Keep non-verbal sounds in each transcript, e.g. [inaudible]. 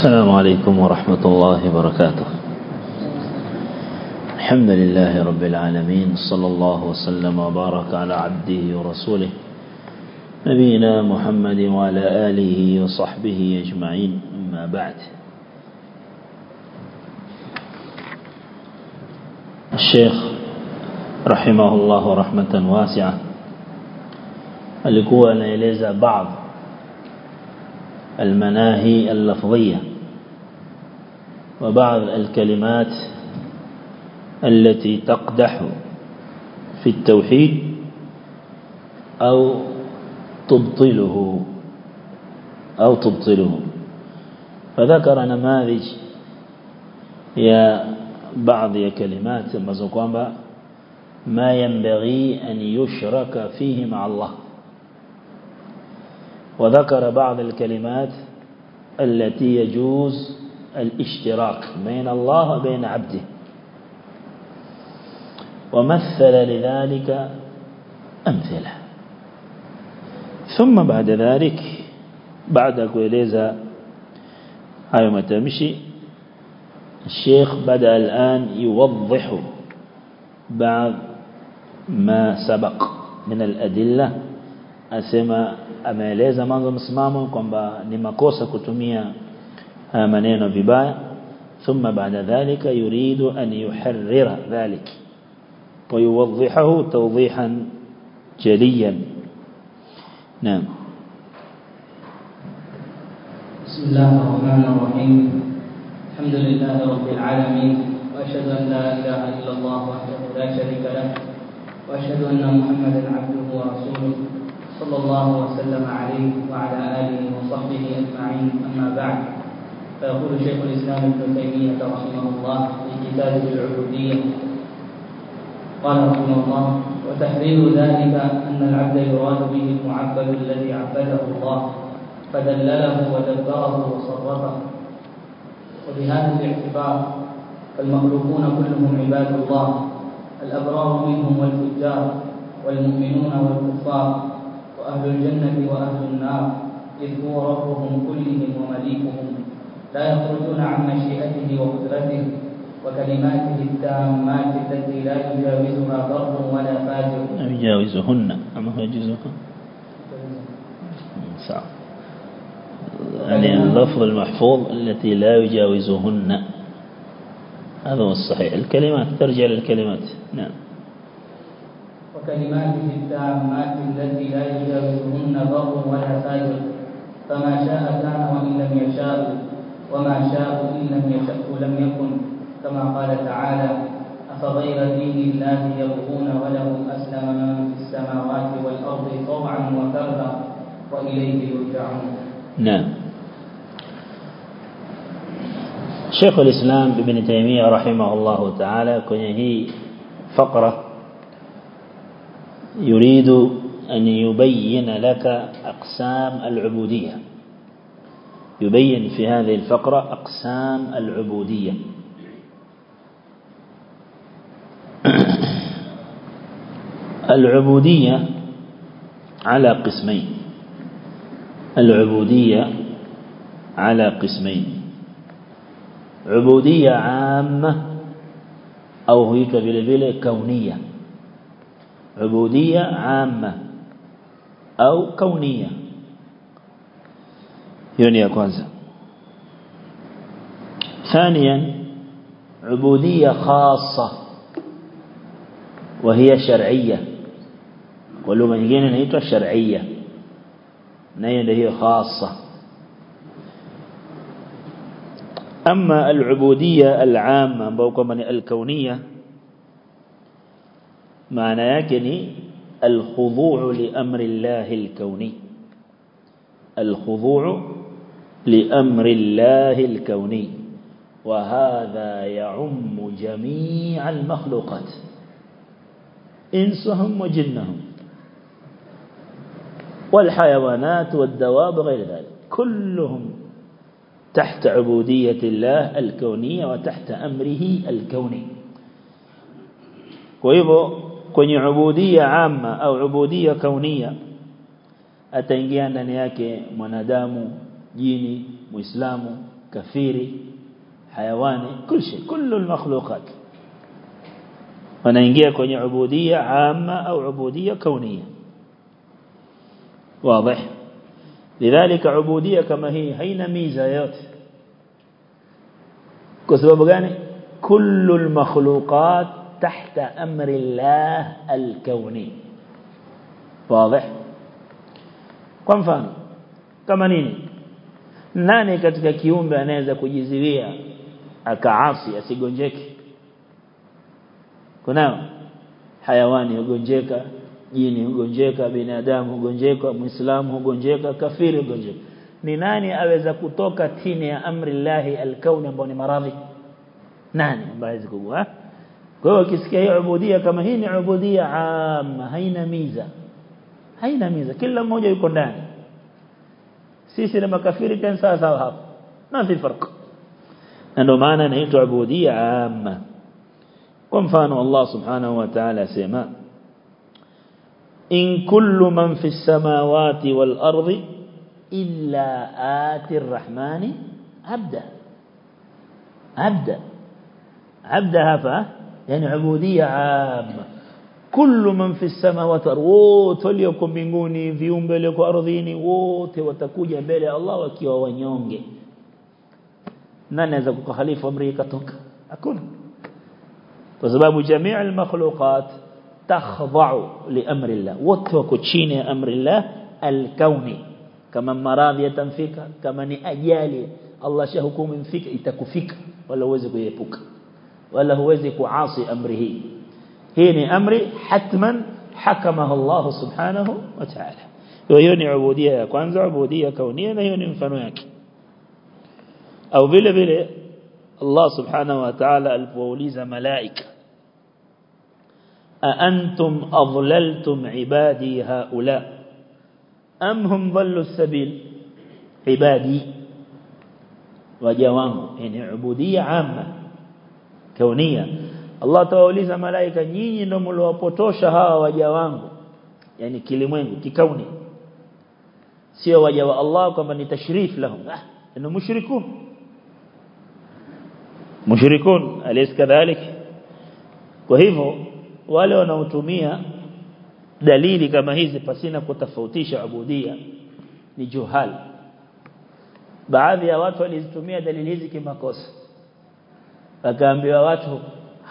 السلام عليكم ورحمة الله وبركاته. الحمد لله رب العالمين صلى الله وسلم وبارك على عبده ورسوله نبينا محمد وعلى آله وصحبه أجمعين. أما بعد الشيخ رحمه الله رحمة واسعة. alikuwa anaeleza baadhi المناهي اللفظية. وبعض الكلمات التي تقدح في التوحيد أو تبطله أو تبطله. فذكر نماذج يا بعض كلمات مزقومة ما ينبغي أن يشرك فيه مع الله. وذكر بعض الكلمات التي يجوز الاشتراك بين الله وبين عبده. ومثل لذلك أمثلة. ثم بعد ذلك بعد كويليزا هاي ما تمشي الشيخ بدأ الآن يوضح بعض ما سبق من الأدلة. mwanzo msimamo kwamba ni makosa kutumia haya maneno vibaya thumma baada dhalika yuridu an yuharrira dhalik ويوضحه توضيحا جليا. نعم. بسم الله الرحمن الرحيم. الحمد لله رب العالمين وأشهد أن لا إله إلا الله وحده لا شريك له وأشهد أن محمدا عبده ورسوله صلى الله وسلم عليه وعلى آله وصحبه أجمعين. أما بعد فيقول شيخ الإسلام ابن تيمية رحمه الله في كتابه العبودية قال رحمه الله وتحليل ذلك أن العبد يراد به المعبد الذي عبده الله فدلله ودبره وصرفه. وبهذا الاعتبار فالمخلوقون كلهم عباد الله الأبرار منهم والفجار والمؤمنون والكفار وأهل الجنة وأهل النار إذ هو ربهم كلهم ومليكهم لا يخرجون عن مشيئته وقدرته وكلماته التامات التي لا يجاوزها بر ولا فاجر. يجاوزهن. أما هو يجوزها صعب يعني اللفظ المحفوظ التي لا يجاوزهن. هذا هو الصحيح. الكلمات ترجع للكلمات. نعم. وكلماته التامات التي لا يجاوزهن بر ولا فاجر. فما شاء كان وإن لم يشاء. وما شاء إن لم يشأ لم يكن كما قال تعالى أفغير دين الله يبغون وله أسلم من في السماوات والأرض طوعا وكرها وإليه يرجعون. نعم. شيخ الإسلام ابن تيمية رحمه الله تعالى كن هي فقرة يريد أن يبين لك أقسام العبودية. يبين في هذه الفقرة أقسام العبودية. [clears throat] العبودية على قسمين. العبودية على قسمين. عبودية عامة أو هي كبيرة كونية. عبودية عامة أو كونية. يونيا كwanza ثانيا عبودية خاصة وهي شرعية ولغة nyingine inaitwa shar'iyya nayo ndio hiyo khassa أما العبودية العامة ambao kwamba ni al-kauniyya maana yake ni al-khudu' li amri Allah al-kauni al-khudu' amri Allah al-kauni وهذا يعم جميع المخلوقات. إنسهم وجنهم. والحيوانات والدواب غير ذلك. كلهم تحت عبودية الله الكونية وتحت أمره الكوني. وإذا kwenye ubudia amma au ubudia kaunia ataingia ndani yake mwanadamu جيني مسلم كافر حيوان كل شيء كل المخلوقات. وناينجيا كوني عبودية عامة أو عبودية كونية. واضح؟ لذلك عبودية كما هي هينا ميزة يوت كسبب غاني كل المخلوقات تحت أمر الله الكوني. واضح؟ كم فهم كما nani katika kiumbe anaweza kujiziwia akaasi asigonjeke. Kunao hayawani hugonjeka jini hugonjeka binadamu hugonjeka muislamu hugonjeka kafiri hugonjeka. Ni nani aweza kutoka chini ya amri llahi alkauni ambao ni maradhi? Nani ambaye zikubwa kwa hiyo ukisikia hiyo ubudia kama hii ni ubudia amma haina miza. Haina miza. Kila mmoja yuko ndani sisi na makafiri kan sawa sawa hapo na fi farq ndio maana inaitwa ubudia amma kwa mfano Allah subhanahu wa ta'ala sema in kullu man fi samawati wal ardi illa ati arrahmani abda abda abda hapa yani ubudia amma كل من في السماوات ووت وليكم بنغوني في أمبالك وأرضيني ووت وتكوجة بلي الله وكيو ونيونجي. خليفة أمريكا أمريكتك أكون. وسبب جميع المخلوقات تخضع لأمر الله. وتوكتشين أمر الله الكوني كما مراضية تنفيك كما نأيالي الله شهكم انفيك اتكفيك ولا وزك ولا وزك عاصي أمره ولا وزك عاصي أمره. هيني أمري حتما حكمه الله سبحانه وتعالى. ويوني عبودية كوانز عبودية كونية ويوني مفنوك أو بلا بلا الله سبحانه وتعالى البوليز ملائكة أأنتم أضللتم عبادي هؤلاء؟ أم هم ظلوا السبيل؟ عبادي. وجوانه يعني عبودية عامة كونية. Allah atawauliza malaika nyinyi ndio mliowapotosha hawa waja wangu? Yani kilimwengu kikauni. Sio waja wa Allah kwamba ni tashrif lahum. Ah ni mushrikun. Mushrikun alis kadhalik. Kwa hivyo wale wanaotumia dalili kama hizi pasina kutofautisha ubudia ni juhal. Baadhi ya watu walizitumia dalili hizi kimakosa. Wakaambiwa watu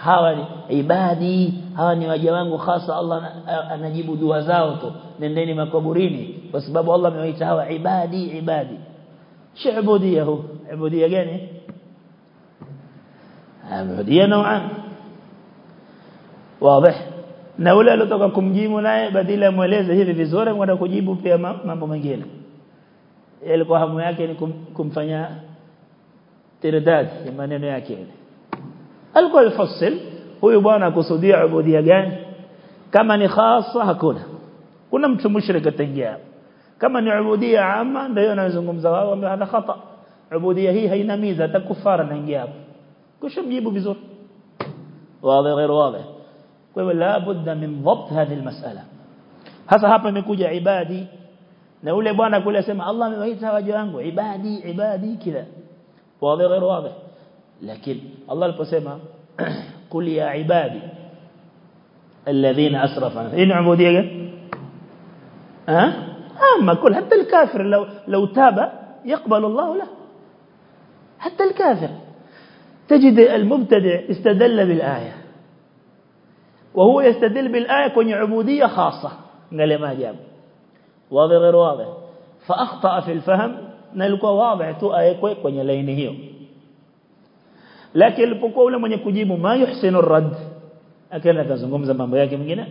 hawa ni ibadi hawa ni waja wangu hasa Allah anajibu dua zao tu. Nendeni makaburini kwa sababu Allah amewaita hawa ibadi ibadi. Shi'budiyahu hu? Ibudia gani? Ibudiyya nauan. Wazi. Na ule aliotoka kumjimu naye badala mueleze hivi vizuri mwenda kujibu pia mambo mengine. Ilikuwa hamu yake ni kumfanya tirdad maneno yake ile alikuwa alfasil huyu bwana akusudia ubudia gani kama ni khasa hakuna kuna mtu mushrik ataingia kama ni ubudia amma ndio anazungumza wao ambao hana khata ubudia hii haina miza atakufara naingia hapo kushamjibu vizuri wazi غير واضح kwa hivyo la budda min dhabt hadhihi almas'ala hasa hapa imekuja ibadi na ule bwana kule sema Allah amewaita waja wangu ibadi ibadi kila wazi غير واضح lakini Allah aliposema qul ya ibadi alladhina asrafu in ubudiya gani ها؟ أما كل حتى الكافر لو لو تاب يقبل الله له. حتى الكافر. تجد المبتدع استدل بالآية. وهو يستدل بالآية كوني عبودية خاصة. قال ما جاب. واضح غير واضح. فأخطأ في الفهم. نلقى واضح تو آية kwenye laini lakini alipokuwa ule mwenye kujibu ma yuhsinu rad akaenda kazungumza mambo yake mengine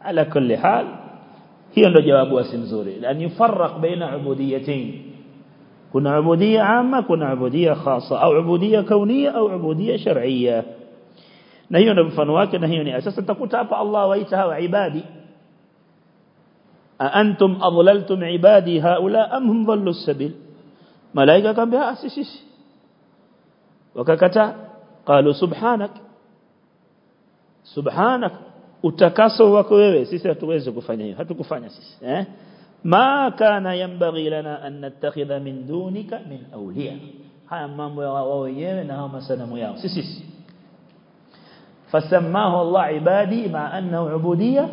ala kulli hal hiyo ndio jawabu asi nzuri an yufarraq baina ubudiyatain kuna ubudia amma kuna ubudia khassa au ubudia kaunia au ubudia shar'iyya na hiyo ndio mfano wake na hiyo ni sasa takuta hapa Allah waita hawa ibadi antum adlaltum ibadi haula am hum dhallu as-sabil malaika akamwambia sisi wakakataa qalu subhanak subhanak utakaso wako wewe sisi hatuwezi kufanya hiyo hatukufanya sisi eh ما كان ينبغي لنا أن نتخذ من دونك من أولياء haya mambo ya wao wenyewe na hao masanamu yao si sisi فسماه الله عبادي مع أنه عبودية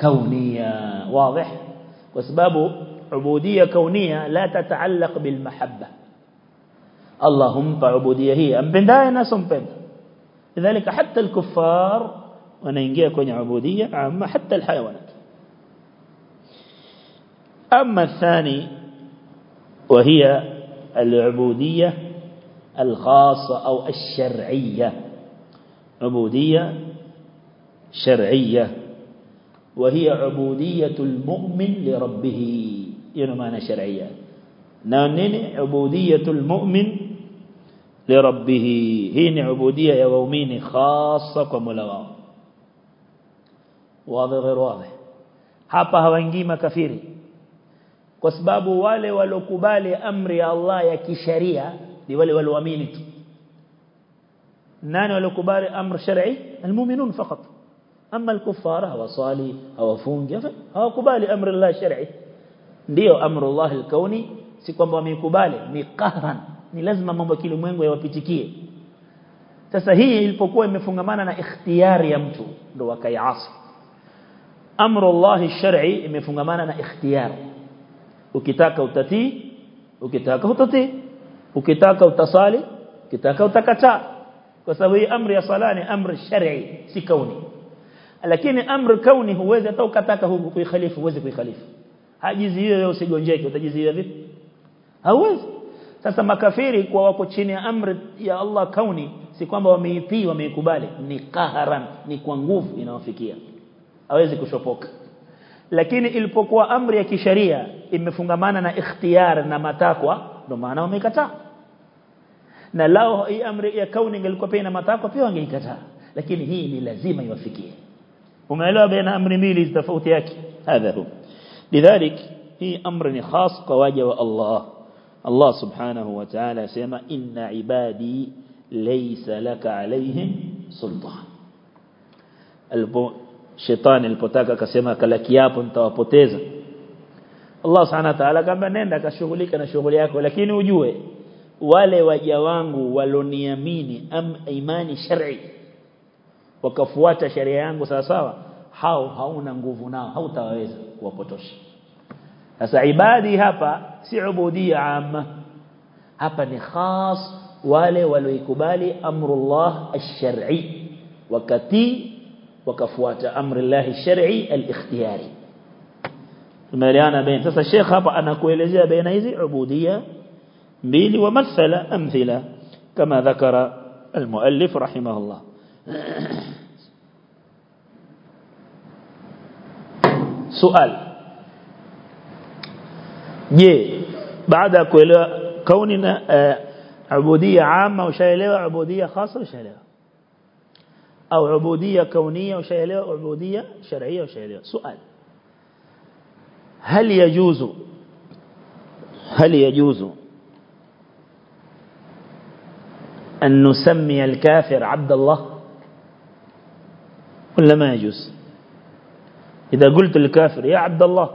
كونية واضح وسباب عبودية كونية لا تتعلق بالمحبة اللهم فعبودية هي أم بنداء ناس أم بند لذلك حتى الكفار ونينجيه كون عبودية عامة حتى الحيوانات. أما الثاني وهي العبودية الخاصة أو الشرعية. عبودية شرعية. وهي عبودية المؤمن لربه. يعني معنى شرعية نانين عبودية المؤمن لربه هي عبودية يومين خاصة كملواه واضح غير واضح hapa hawaingii makafiri kwa sababu wale walokubali amri ya Allah ya kisharia ni wale walioamini tu nani walokubali amr shar'i almu'minun faqat amma al-kuffara hawasali hawafungi hawakubali amri Allah shar'i ndio amri Allah al-kauni si kwamba wameikubali ni qahran ni lazima mambo kilimwengu yawapitikie sasa hii ilipokuwa imefungamana na ikhtiyari ya mtu ndo wakaiasi amru Allah shar'i imefungamana na ikhtiyari ukitaka utatii ukitaka utatii ukitaka utasali ukitaka utakataa kwa sababu hii amri ya sala ni amri shar'i si kauni lakini amri kauni huwezi hata ukataka kuikhalifu huwezi kuikhalifu hajiziwe wewe usigonjeke utajiziwe vipi hauwezi sasa makafiri kwa wako chini ya amri ya Allah kauni si kwamba wameitii wameikubali ni qaharan ni kwa nguvu inawafikia hawezi kushopoka lakini ilipokuwa amri ya kisharia imefungamana na ikhtiyar na matakwa ndio maana wamekataa na lao hii amri ya kauni ingelikuwa pia na matakwa pia wangeikataa lakini hii ni lazima iwafikie umeelewa baina amri mbili tofauti yake hadha hu lidhalik hii amri ni khas kwa waja wa Allah Allah subhanahu wa ta'ala asema inna ibadi laysa laka alaihim sultan. Alipo shetani alipotaka akasema kala kiapo nitawapoteza. Allah subhanahu wa ta'ala kama nenda kashughulika na shughuli yako lakini ujue wale waja wangu waloniamini am imani shar'i wakafuata sharia yangu sawa sawa hao hauna nguvu nao hautaweza kuwapotosha sasa ibadi hapa si ubudia amma hapa ni khas wale walioikubali amrullah ash-shar'i wakati wakafuata amrillah ash-shar'i al-ikhtiyari tumeelewana baina sasa sheikh hapa anakuelezea baina hizi ubudia mbili wa mathala amthila kama dhakara المؤلف رحمه الله سؤال je baada ya kuelewa kauni na ubudia ama ushaelewa ubudia khasa ushaelewa au ubudia kaunia ushaelewa ubudia sharia ushaelewa swali هل يجوز هل يجوز أن نسمي الكافر عبد الله ولا ما يجوز إذا قلت الكافر يا عبد الله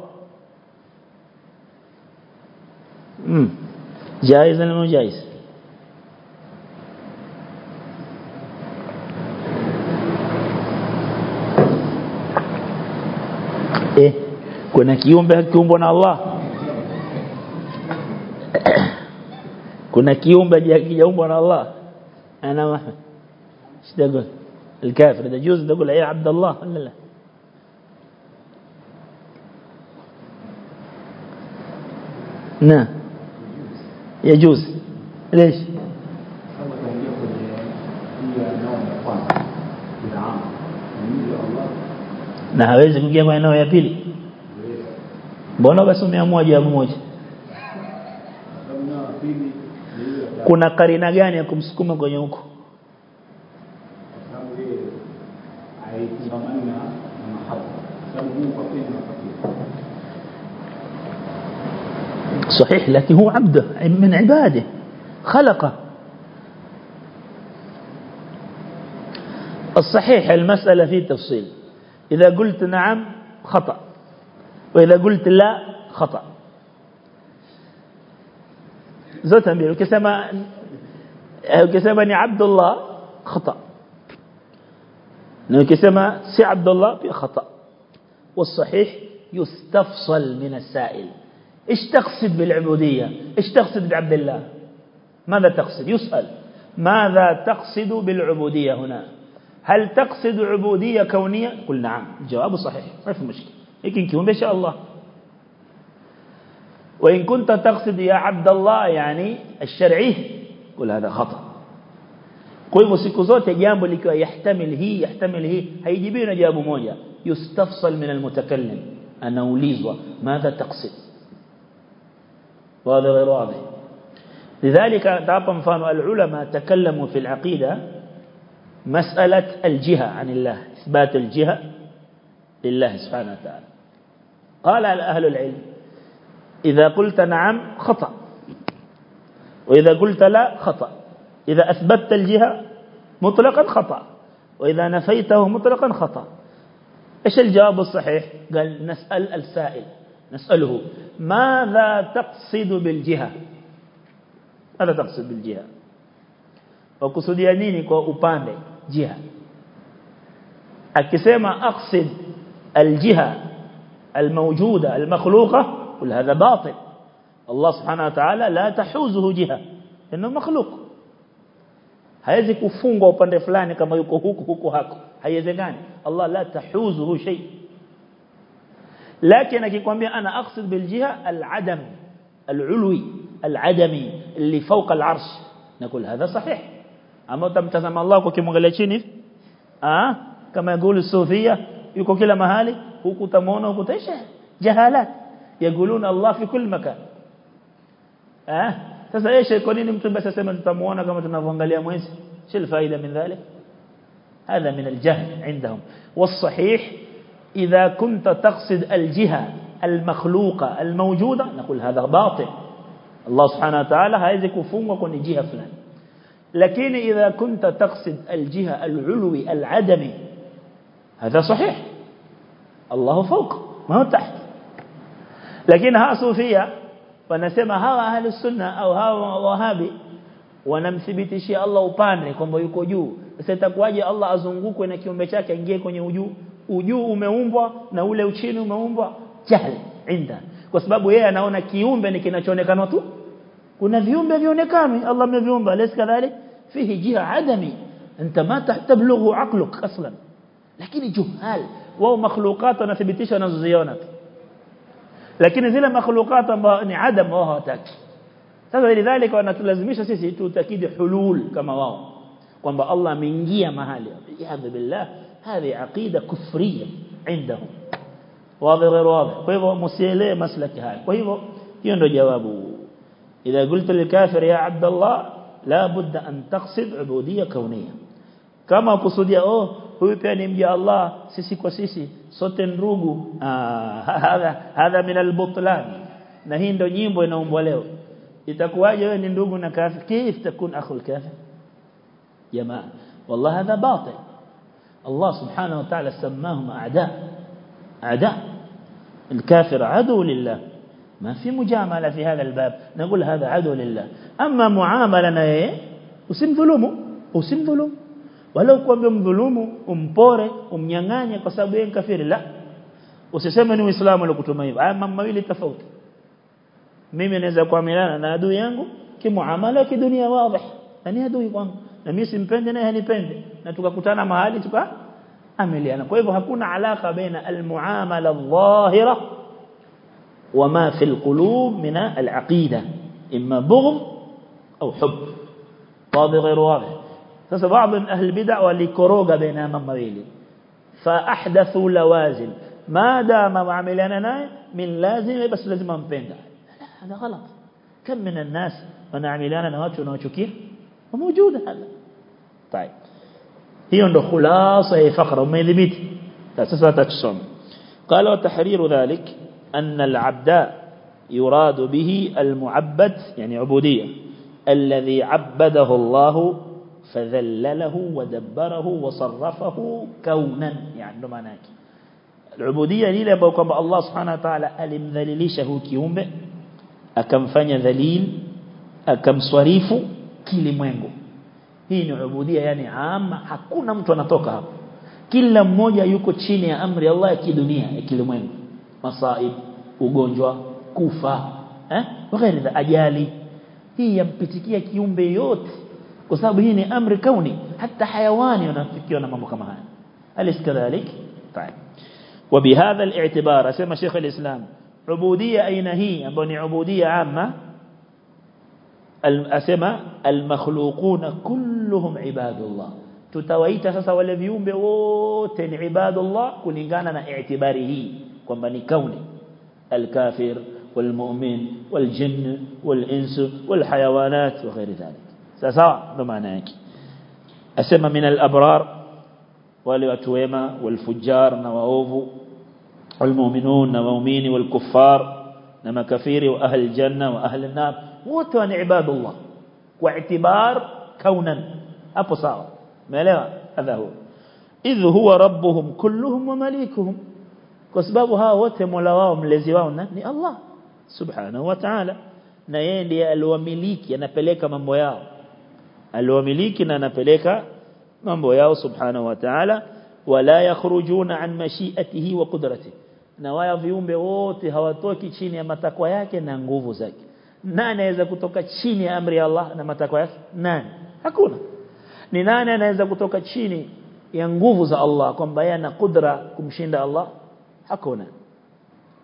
جائز ولا مو جائز؟ إيه. كنا كيوم بهكيوم بنا الله. [coughs] كنا كيوم بهكيوم بنا الله. أنا ما شد أقول؟ الكافر إذا جوز إذا أقول عبد الله ولا لا؟ نعم. يجوز ليش na hawezi kuingia kwa eneo ya pili mbona basi umeamua jambo moja kuna karina gani ya kumsukuma kwenye huko صحيح لكن هو عبده من عباده خلقه. الصحيح المسألة فيه تفصيل. إذا قلت نعم خطأ. وإذا قلت لا خطأ. zote mbili ukisema ukisema ni Abdullah khata na ukisema si Abdullah pia khata والصحيح يستفصل من السائل. إيش تقصد بالعبودية؟ إيش تقصد بعبد الله؟ ماذا تقصد؟ يسأل. ماذا تقصد بالعبودية هنا؟ هل تقصد عبودية كونية؟ قل نعم. الجواب صحيح. ما في مشكلة. لكن كيوم بشاء الله. وإن كنت تقصد يا عبد الله يعني الشرعي قل هذا خطأ. kwa hivyo siku zote jambo likiwa yahtamil hii yahtamil hii haijibiwi na jawabu moja yustafsal min almutakallim anaulizwa وهذا غير واضح. لذلك تعطى مفان العلماء تكلموا في العقيدة مسألة الجهة عن الله إثبات الجهة لله سبحانه وتعالى. قال أهل العلم إذا قلت نعم خطأ وإذا قلت لا خطأ إذا أثبتت الجهة مطلقا خطأ وإذا نفيته مطلقا خطأ. إيش الجواب الصحيح؟ قال نسأل السائل. نسأله ماذا تقصد بالجهة؟ ماذا تقصد بالجهة؟ وقصد يعنيني كو أباني جهة أكسيما أقصد الجهة الموجودة المخلوقة قل هذا باطل الله سبحانه وتعالى لا تحوزه جهة إنه مخلوق هايزي كفونغو أباني فلاني كما يكو هكو هكو هكو هايزي الله لا تحوزه شيء لكن أكيد أنا أقصد بالجهة العدم العلوي العدمي اللي فوق العرش. نقول هذا صحيح. أما تمتزم الله كم قال شنيف آه؟ كما يقول الصوفية يكو كلا مهالي هو كتمون هو كتشه جهالات. يقولون الله في كل مكان. آه؟ تسأيش يكونين متون بس اسمه تمون كما تنافون قال يا موسى شو الفائدة من ذلك؟ هذا من الجهل عندهم. والصحيح إذا كنت تقصد الجهة المخلوقة الموجودة نقول هذا باطل. الله سبحانه وتعالى هذا كفوم وكن جهة فلان. لكن إذا كنت تقصد الجهة العلوي العدمي هذا صحيح. الله فوق ما هو تحت. لكن ها صوفية فنسمى ها أهل السنة أو ها وهابي ونمثبت شيء الله وطانري كم بيكو جو ستقواجي الله أزنقوك ونكيوم بشاك ينجيكو نيو جو ujuu umeumbwa na ule uchini umeumbwa jahl inda kwa sababu yeye anaona kiumbe ni kinachoonekana tu kuna viumbe vionekani Allah ameviumba laysa kadhalik fihi jiha adami anta ma tahtablughu aqluk aslan lakini juhal wao makhluqat wanathibitisha wanazoziona tu lakini zile makhluqat ambao ni adam wao hawataki sasa lidhalika wanatulazimisha sisi tutakidi hulul kama wao kwamba Allah ameingia mahali ya billah هذه عقيدة كفرية عندهم واضح غير واضح؟ فهو مسيلي مسلك هذا؟ فهو ينرو جوابه. إذا قلت للكافر يا عبد الله لا بد أن تقصد عبودية كونية. كما قصد يا أوه هو يعني يا الله سيسي كسيسي سوتن روغو. آه، [laughs] هذا هذا من البطلان. نهين دو نيمبو نوم بوليو يتكوى جوه نندوغو نكافر كيف تكون أخو الكافر؟ يا ما والله هذا باطل. الله سبحانه وتعالى سماهم أعداء. أعداء. الكافر عدو لله. ما في مجاملة في هذا الباب. نقول هذا عدو لله. أما معاملنا إيه؟ وسم ظلمه. وسم ظلم ولو كان بمظلمه أمبوره أمنغاني قصابين كافر لا. وسيسمني وإسلام لو كتما يبقى أما ما يلي تفوت ميمي نزاكوا ملانا نادو يانغو. كمعاملة كدنيا واضح. أنا أدو يقوانغو na mimi simpende naye hanipendi na tukakutana mahali tuka amiliana kwa hivyo hakuna alaka baina almuamala adh-dhahira وما في القلوب من العقيدة إما بغض أو حب واضح غير واضح sasa baadhi ahli bid'a walikoroga baina mambo mawili fa ahdathu lawazim ma dama muamilana naye min lazim bas lazima mpenda hada غلط كم من الناس wanaamiliana na watu wanaochukia موجود هذا طيب. هي عنده خلاص هي فقرة وما يلميت تأسسها تتشم قال وتحرير ذلك أن العبد يراد به المعبد يعني عبودية الذي عبده الله فذلله ودبره وصرفه كونا. يعني عندما ناكي. العبودية ليلة بوكب الله سبحانه وتعالى ألم ذليلي شهو كيومه أكم فني ذليل أكم صريف موينغو؟ Hii ni ubudia yani ama hakuna mtu anatoka hapo kila mmoja yuko chini ya amri ya Allah ya kidunia ya kilimwengu masaib ugonjwa kufa eh waghairi ajali hii yampitikia kiumbe yote kwa sababu hii ni amri kauni hata hayawani wanafikiwa na mambo kama haya alis kadhalik طيب وبهذا الاعتبار شيخ الإسلام عبودية أين هي أبني عبودية عامة أسمى المخلوقون كلهم عباد الله. تتويت سسا والذيوم بوتن عباد الله كلنغاننا اعتباره كمباني كون. الكافر والمؤمن والجن والإنس والحيوانات وغير ذلك. سسا دمعناك أسمى من الأبرار والواتويمة والفجار نواوفو والمؤمنون والمؤمن والكفار. نما كفير وأهل الجنة وأهل النار. Wote ni ibadullah kwa itibar kaunan hapo sawa umeelewa hadha huwa idh huwa rabbuhum kulluhum wa malikuhum kwa sababu hawa wote mola wao mlezi wao ni Allah subhanahu wa ta'ala na yeye ndiye aliwamiliki anapeleka mambo yao aliwamiliki na anapeleka mambo yao subhanahu wa ta'ala wala yakhrujuna an mashi'atihi wa qudratihi na waya viumbe wote hawatoki chini ya matakwa yake na nguvu zake nani anaweza kutoka chini ya amri ya Allah na matakwa yake nani hakuna ni nani anaweza kutoka chini ya nguvu za Allah kwamba yeye ana kudra kumshinda Allah hakuna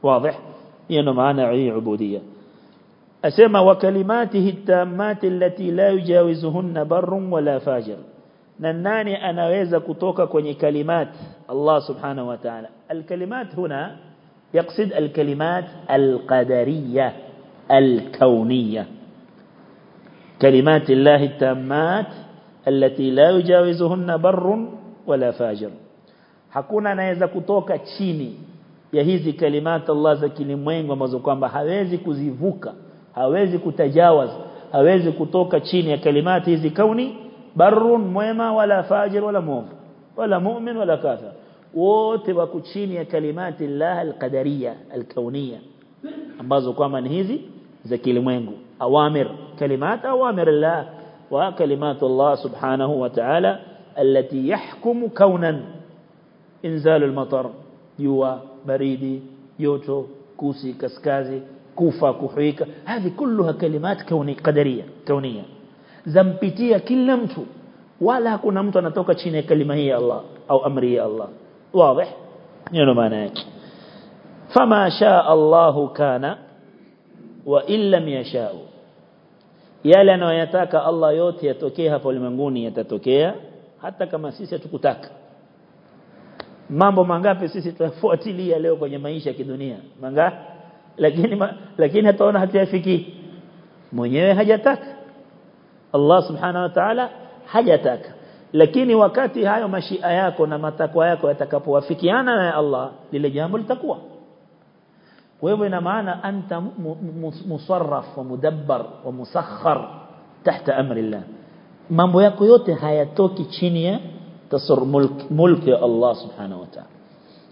واضح hiyo maana ya ubudiyya asema wa kalimatihi tamati allati la yujawizuhunna barrun wala fajir na nani anaweza kutoka kwenye kalimat Allah subhanahu wa ta'ala الكلمات هنا يقصد الكلمات القدرية الكونية كلمات الله التامات التي لا يجاوزهن بر ولا فاجر hakuna anaweza kutoka chini ya hizi kalimat Allah za kilimwengu ambazo kwamba hawezi kuzivuka hawezi kutajawaz hawezi kutoka chini ya kalimati hizi kauni barrun mwema wala fajir wala muovu wala mu'min wala kafir wote wako chini ya kalimati Allah al-qadariyya al-kauniyya ambazo kwamba ni hizi زكي لمنغو أوامر. كلمات أوامر الله وكلمات الله سبحانه وتعالى التي يحكم كونا. إنزال المطر. يوا بريدي يوتو كوسي كسكازي كوفا كحيك هذه كلها كلمات كوني قدرية كونية. زمبتية كلمتو ولا كنمت توكا تشيني كلمة هي الله أو أمر هي الله. واضح؟ ينمانك فما شاء الله كان wa illam yashaa yale anayotaka Allah yote yatokee hapa ulimwenguni yatatokea hata kama sisi hatukutaka mambo mangapi sisi tunafuatilia leo kwenye maisha ya kidunia mangapi lakini ma, lakini hataona hatuyafiki mwenyewe hajataka Allah subhanahu wa ta'ala hajataka lakini wakati hayo mashia yako na matakwa yako yatakapowafikiana na Allah lile jambo litakuwa hivyo ina maana anta musarraf wa mudabbar wa musakhkhar tahta amri Allah mambo yako yote hayatoki chini ya tasar mulk mulk ya Allah subhanahu wa ta'ala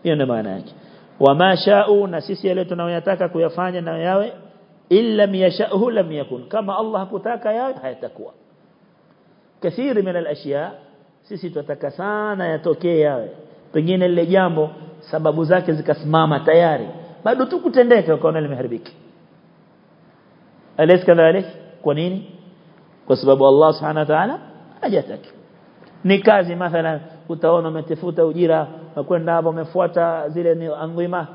hiyo ndio maana yake wama sha'u na sisi yale tunayotaka kuyafanya na yawe illa yasha'u lam yakun kama Allah hakutaka yawe hayatakuwa kathiri min al-ashya sisi tunataka sana yatokee yawe pengine lile jambo sababu zake zikasimama tayari bado tu kutendeka ukaona limeharibika alaysa kadhalik kwa nini kwa sababu Allah subhanahu wa ta'ala hajataka ni kazi mathalan utaona umetafuta ujira na kwenda hapo umefuata zile ni andhima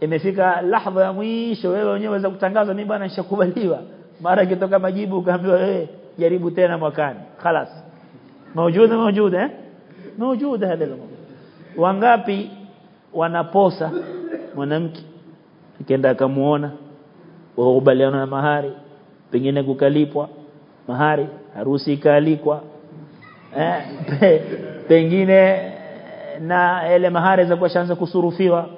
imefika lahadha ya mwisho wewe wenyewe waweza kutangaza mimi bwana nishakubaliwa mara kitoka majibu ukaambiwa wewe jaribu tena mwakani خلاص موجوده موجوده eh موجوده هذا الموضوع wangapi wanaposa mwanamke akienda akamuona wakubaliana na mahari pengine kukalipwa mahari harusi ikaalikwa eh, pe, [laughs] pengine na ile mahari za kushaanza kusurufiwa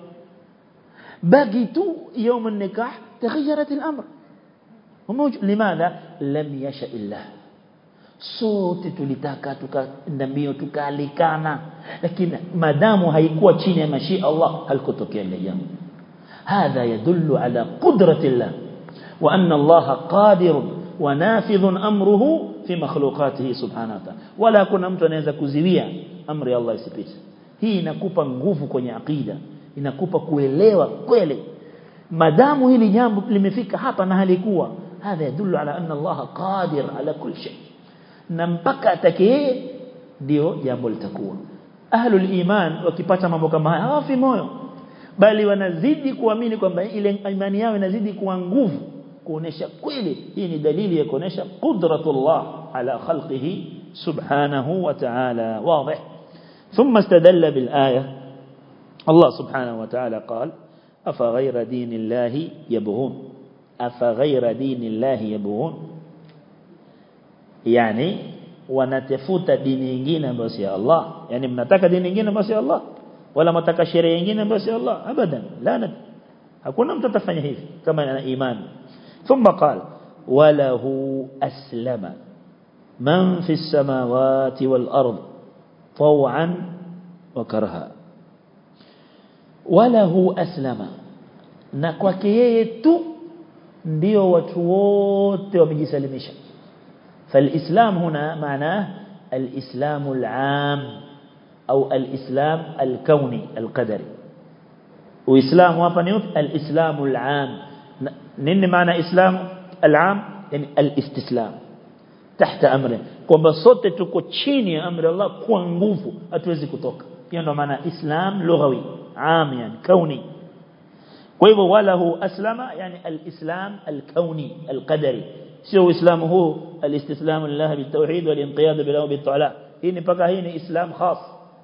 baki tu يوم النكاح تغيرت الامر لماذا لم يشاء الله sote tulitaka tukaenda mbio tukaalikana lakini madamu haikuwa chini ya mashia Allah halikotokea ile jambo hadha yadullu ala qudrati Allah wa anna Allah qadir wa nafidh amruhu fi makhluqatihi subhanahu wa ta'ala wala kuna mtu anaweza kuziwia amri ya Allah isipite hii inakupa nguvu kwenye akida inakupa kuelewa kweli madamu hili jambo limefika hapa na halikuwa hadha yadullu ala anna Allah qadir ala kulli shay na mpaka atakaye ndio jambo litakuwa ahlul iman wakipata mambo kama haya hawafi moyo bali wanazidi kuamini kwamba ile imani yao inazidi kuwa nguvu kuonesha kweli hii ni dalili ya kuonesha qudratullah ala khalqihi subhanahu wa ta'ala wazi ثم استدل بالآية الله سبحانه وتعالى قال أفغير دين الله يبغون أفغير دين الله يبغون يعني wanatafuta dini nyingine ambayo si Allah yani mnataka dini nyingine ambayo si Allah wala mtaka sheria nyingine ambayo si Allah abadan la hakuna mtu atafanya hivi kama ana imani thumma qala walahu aslama man fi samawati wal ard taw'an wa karha walahu aslama na kwake yeye tu ndio watu wote wamejisalimisha فالإسلام هنا معناه الإسلام العام أو الإسلام الكوني القدري. وإسلام وابنيوت الإسلام العام. نين معنى إسلام العام؟ يعني الاستسلام. تحت أمره. قم بصوت تكوتشيني أمر الله كونغوفو أتوزي كتوك. يعني معنى إسلام لغوي. عام يعني كوني. ويبو وله أسلم يعني الإسلام الكوني القدري. Sio uislamu huu alistislamu lillah bitawhid walinqiyad bilahu bitala hii ni paka hii ni islam khas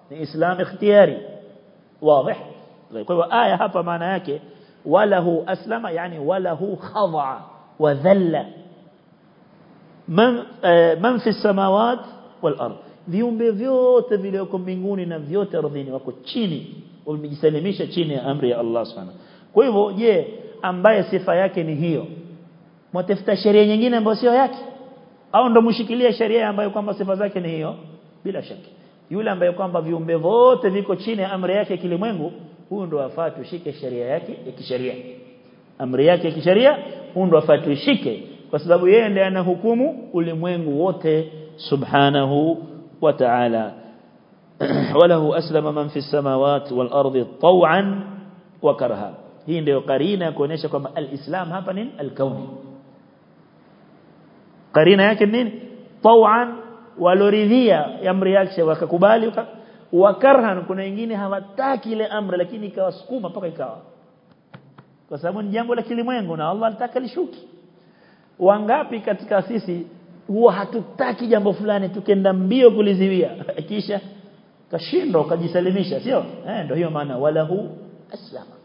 ni islam ikhtiyari wazi kwa hivyo aya hapa maana yake walahu aslama yani walahu khadha wa dhalla man man fi samawat wal ard viumbe vyote vilioko mbinguni na vyote ardhini wako chini wamejisalimisha chini ya amri ya Allah subhanahu kwa hivyo je ambaye sifa yake ni hiyo mtafuta sheria nyingine ambayo sio yake au ndo mshikilie sheria ambayo kwamba sifa zake ni hiyo bila shaka yule ambaye kwamba viumbe vote viko chini ya amri yake kilimwengu huyu ndo afaa tushike sheria yake ya kisheria amri yake ya kisheria huyu ndo afaa tushike kwa sababu yeye ndiye anahukumu ulimwengu wote subhanahu wa ta'ala وله أسلم من في السماوات والأرض طوعا وكرها hii ndio karina kuonesha kwamba alislam hapa ni alkauni karina yake nini? Tawan waloridhia amri yake wakakubali wakarhan. Kuna wengine hawataki ile amri lakini ikawasukuma mpaka ikawa. Kwa sababu ni jambo la kilimwengu na Allah alitaka lishuki wangapi katika sisi huwa hatutaki jambo fulani tukenda mbio kuliziwia? [laughs] Kisha kashindwa ukajisalimisha sio? Eh ndio hiyo maana. Walahu aslama.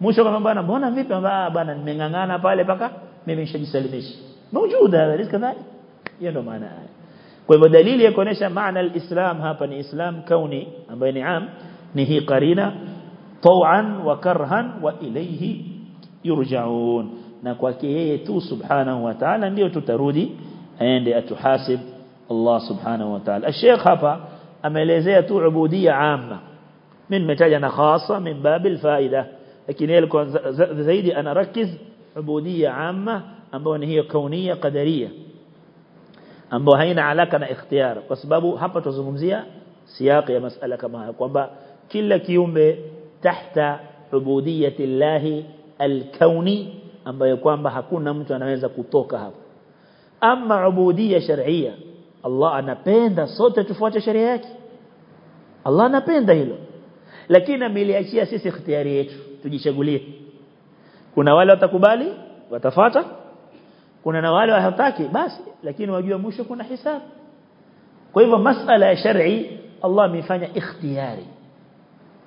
Mwisho kama bwana mbona vipi? Ah bwana nimengangana pale paka mimi nishajisalimisha maujuda rizika dhali hiyo ndo maana haya kwa hivyo dalili ya kuonesha maana alislam hapa ni islam kauni ambayo ni am ni hii wa karhan wa ilayhi yurja'un na kwake yeye tu subhanahu wa ta'ala ndio tutarudi aende atuhasib Allah subhanahu wa ta'ala Sheikh hapa ameelezea tu ubudia amma mimi nimetaja na khasa min babil faida lakini yeye alikuwa zaidi anarakiz ubudia amma ambayo ni hiyo kaunia qadaria ambayo haina alaka na ikhtiyar kwa sababu hapa tuzungumzia siyaki ya masala kama haya kwamba kila kiumbe tahta ubudiyati llahi alkauni ambayo kwamba hakuna mtu anaweza kutoka hapo ama ubudia shar'ia Allah anapenda sote tufuate sheria yake Allah anapenda hilo lakini ameliachia sisi ikhtiyari yetu tujichagulie kuna wale watakubali watafata kuna na wale hawataki basi lakini wajua mwisho kuna hisabu kwa hivyo masala ya shar'i Allah amefanya ikhtiyari.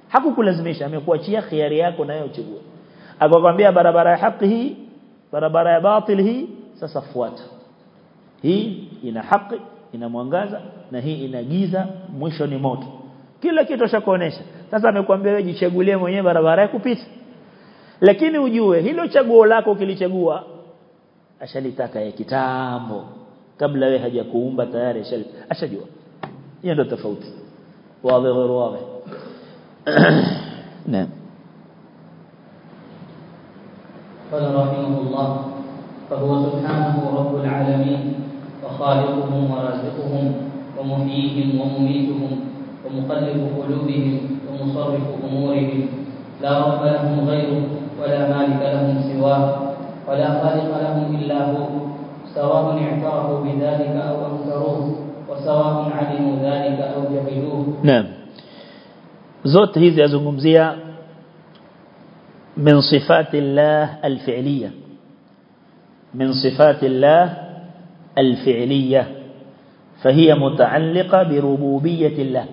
Hakukulazimisha amekuachia khiari yako nayo uchague. Akakwambia barabara ya haki hii barabara ya batil hii sasa fuata. Hii ina haki ina mwangaza na hii ina giza mwisho ni moto. Kila kitu ashakuonesha. Sasa amekwambia wewe jichagulie mwenyewe barabara ya kupita. Lakini ujue hilo chaguo lako kilichagua ashalitaka ya kitambo. Kabla wewe hajakuumba tayari ashajua. Hiyo ndio tofauti. Wazi واضح نعم قال رحمه الله فهو سبحانه رب العالمين وخالقهم ورازقهم ومحييهم ومميتهم ومقلب قلوبهم ومصرف أمورهم. لا رب لهم غيره ولا مالك لهم سواه. ولا خالق لهم إلا هو. سواء اعترفوا بذلك أو أنكروه وسواء علموا ذلك أو جهلوه. نعم. zote hizi yazungumzia من صفات الله الفعلية. من صفات الله الفعلية. فهي متعلقة بربوبية الله.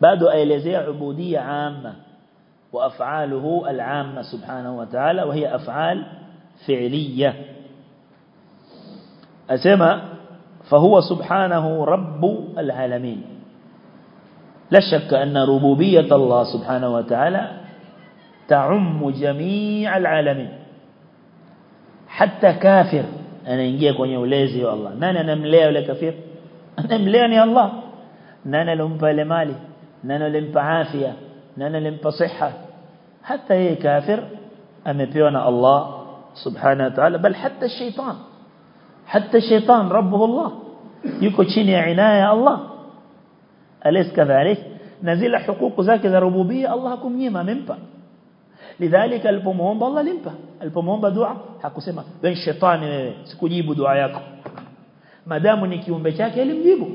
بعد أيلزي عبودية عامة وأفعاله العامة سبحانه وتعالى وهي أفعال فعلية. أسمى فهو سبحانه رب العالمين. لا شك أن ربوبية الله سبحانه وتعالى تعم جميع العالمين. حتى كافر. أنا نجيك وني ولازي والله نانا نملي ولا كافر؟ [laughs] نمليني يعني الله. نانا لنبا لمالي. نانا لنبا عافية. نانا لنبا صحة. حتى هي كافر أمي بيونا الله سبحانه وتعالى بل حتى الشيطان. حتى الشيطان ربه الله. يكوشين عناية الله؟ أليس كذلك؟ نزل حقوق ذاك ذا ربوبية الله كم يما ممبا لذلك البومومبا الله لمبا البومومبا دعا حقو سيما. بين الشيطان إيه، إيه، سكجيب دعاياكم. مدام نكيوم بشاك يلم جيبو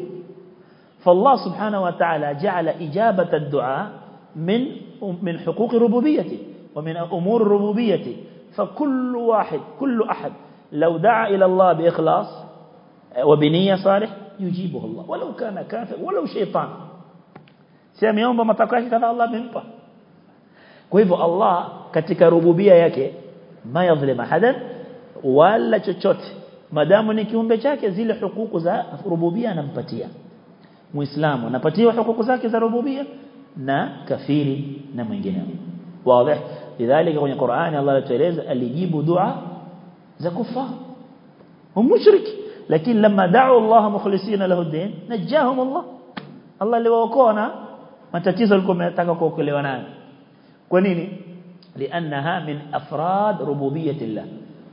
فالله سبحانه وتعالى جعل إجابة الدعاء من من حقوق ربوبيته ومن أمور ربوبيته. فكل واحد كل أحد لو دعا إلى الله بإخلاص وبنية صالح يجيبه الله. ولو كان كافر ولو شيطان. سيام يوم بما تقاش كذا الله بمبا كيف الله كتك ربوبية يك ما يظلم أحدا ولا تشوت ما دام نكيم بشاك زي حقوق زا ربوبية نمبتية مسلم ونبتية وحقوق ذا زا ربوبية نا كفيري نمجنام واضح؟ لذلك في القرآن الله تعالى اللي يجيب دعاء ذا كفار. هم مشرك. لكن لما دعوا الله مخلصين له الدين نجاهم الله. الله اللي وقونا ما تتيز لكم تقوكو كلي ونان كنيني لأنها من أفراد ربوبية الله.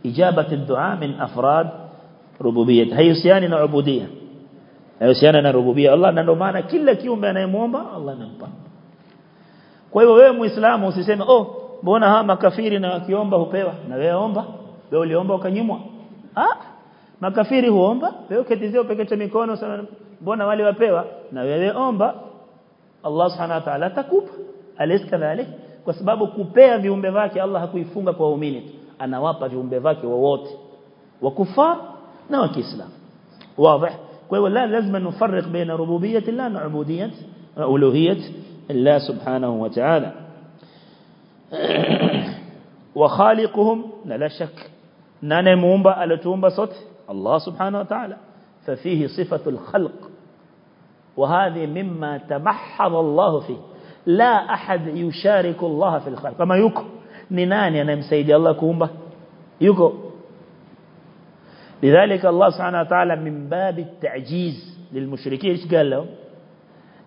إجابة الدعاء من أفراد ربوبية. هي سيانين عبودية. هي سيانين ربوبية. الله ننمانا كل كيوم بين يمومة الله ننبان kwa hiyo wewe muislamu usiseme oh mbona hawa makafiri na wakiomba hupewa na wewe omba wewe uliomba ukanyimwa ah makafiri huomba wewe uketizeo pekee mikono sana mbona wale wapewa na wewe omba Allah subhanahu wa ta'ala atakupa aliskadhalik kwa sababu kupea viumbe vake Allah hakuifunga kwa waumini anawapa viumbe vake wowote wa kufar na wa kiislamu wazi kwa hiyo la lazima nufarriq baina rububiyyati Allah na ubudiyyat uluhiyyat Allah subhanahu wa ta'ala wa khaliquhum la shak nani muumba alituumba sote الله سبحانه وتعالى. ففيه صفة الخلق. وهذه مما تمحض الله فيه. لا أحد يشارك الله في الخلق. كما يكو نناني أنا مسيدي الله كومبا. يكو لذلك الله سبحانه وتعالى من باب التعجيز للمشركين. إيش قال لهم؟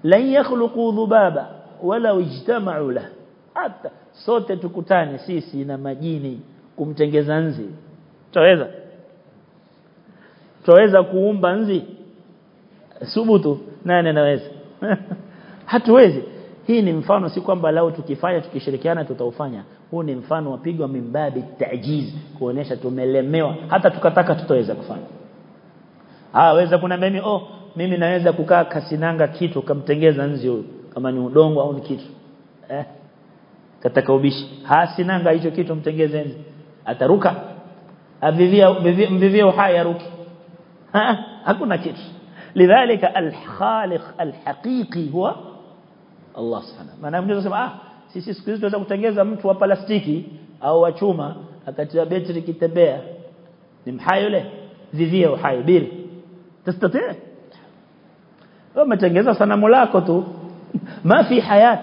lan yakhluqu dhubaba wala ijtama'u la hata sote tukutane sisi na majini kumtengeza nzi. Tutaweza tutaweza kuumba nzi? Subutu nani anaweza? [laughs] Hatuwezi. Hii ni mfano si kwamba lao tukifanya tukishirikiana tutaufanya. Huu ni mfano wapigwa mimbabi tajiz kuonesha tumelemewa. Hata tukataka tutaweza kufanya. Ah waweza kuna mimi oh mimi naweza kukaa kasinanga kitu kamtengeza nzi huyo kama ni udongo au ni kitu. Eh kataka ubishi. Hasinanga hicho kitu mtengeze nzi. Ataruka. Avivia mvivia uhai aruki. Hakuna kitu. Lidhalika alkhaliq alhaqiqi huwa Allah subhanahu maana mtu anasema ah sisi siku hizi tunaweza kutengeza mtu wa plastiki au wa chuma akatia betri kitembea. Ni mhai yule. Vivia uhai bila tastatia umetengeza sanamu lako tu ma fi hayat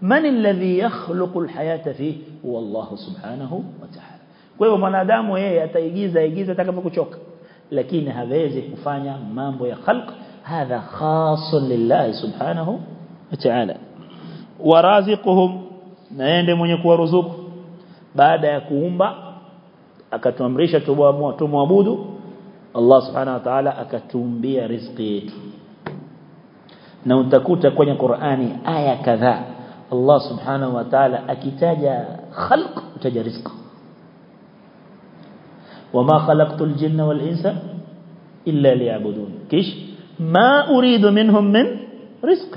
man alladhi yakhluqu alhayata fi huwa Allah subhanahu wa ta'ala kwa hiyo mwanadamu yeye ataigiza igiza atakapokuchoka lakini hawezi kufanya mambo ya khalq hadha khasun lillahi subhanahu wa ta'ala waraziquhum naende mwenye kuwaruzuku baada ya kuumba akatuamrisha tumwabudu Allah subhanahu wa ta'ala akatuumbia riziki yetu na utakuta kwenye Qur'ani aya kadhaa Allah subhanahu wa ta'ala akitaja khalq utaja rizq wama khalaqtul jinna wal insa illa liya'budun kish ma uridu minhum min rizq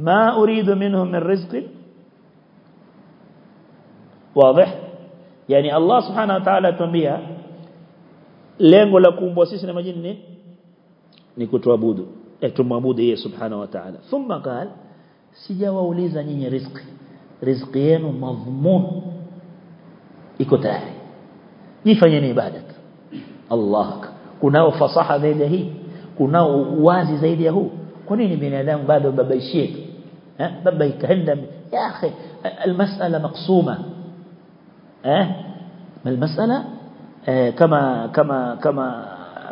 ما أريد منهم من رزق واضح يعني الله سبحانه وتعالى تنبيه lengo la kuumbwa sisi na majini ni kutuabudu eh tumwabudu yeye subhanahu wa ta'ala thumma qal sijawauliza nyinyi riziki riziki yenu madhmun iko tayari nifanyeni ibada Allah kunao fasaha zaidi hii kunao uwazi zaidi ya huu kwa nini binadamu bado babaishie eh babaika ya akhi المسألة مقسومة eh كما كما كما